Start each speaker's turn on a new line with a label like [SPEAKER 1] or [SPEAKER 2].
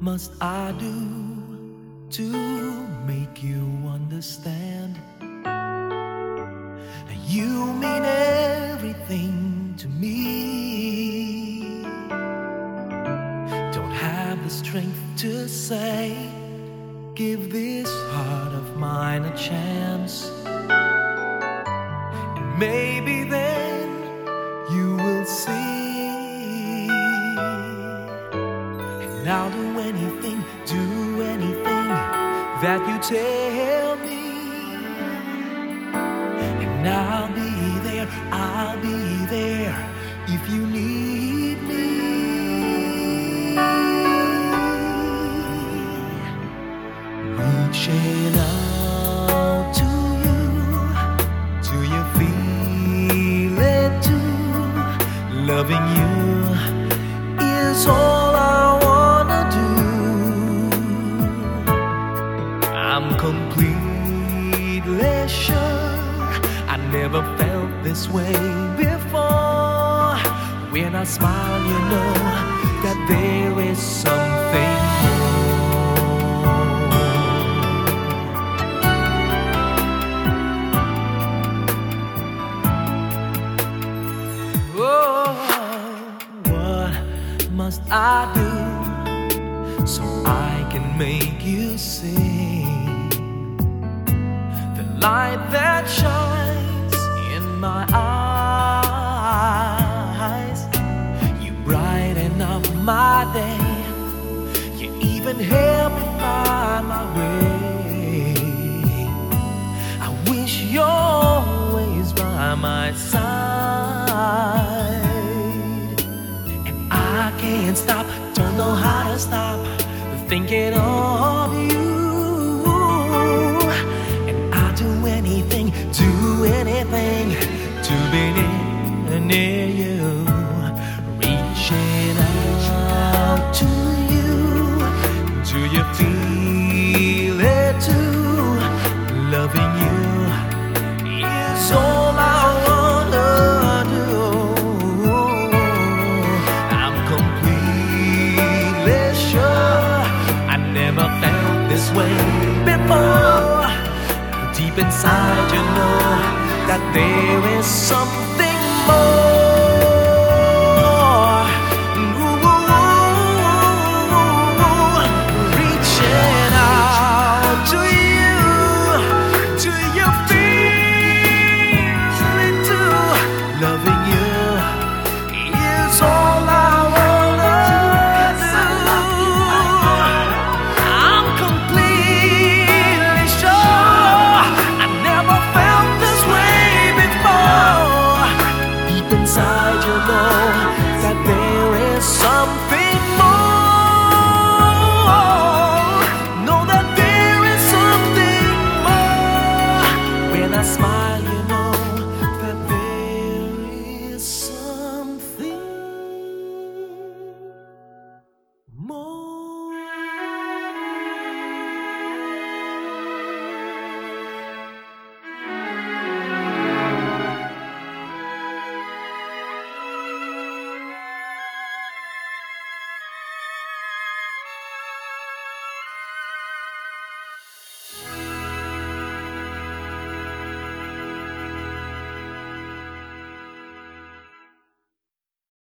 [SPEAKER 1] must I do to make you understand? You mean everything to me. Don't have the strength to say, give this heart of mine a chance. And maybe And I'll do anything, do anything that you tell me. And I'll be there, I'll be there if you need me. Reaching out to you, do you feel it too? Loving you never felt this way before. When I smile, you know that there is something more. Oh, what must I do so I can make you see the light that shines in my eyes? You brighten up my day, you even help me find my way. I wish you're always by my side. And I can't stop, don't know how to stop thinking of you. Near, you. Reaching out to you. Do you feel it too? Loving you is all I wanna do. I'm completely sure I never felt this way before. Deep inside, you know that there is something more.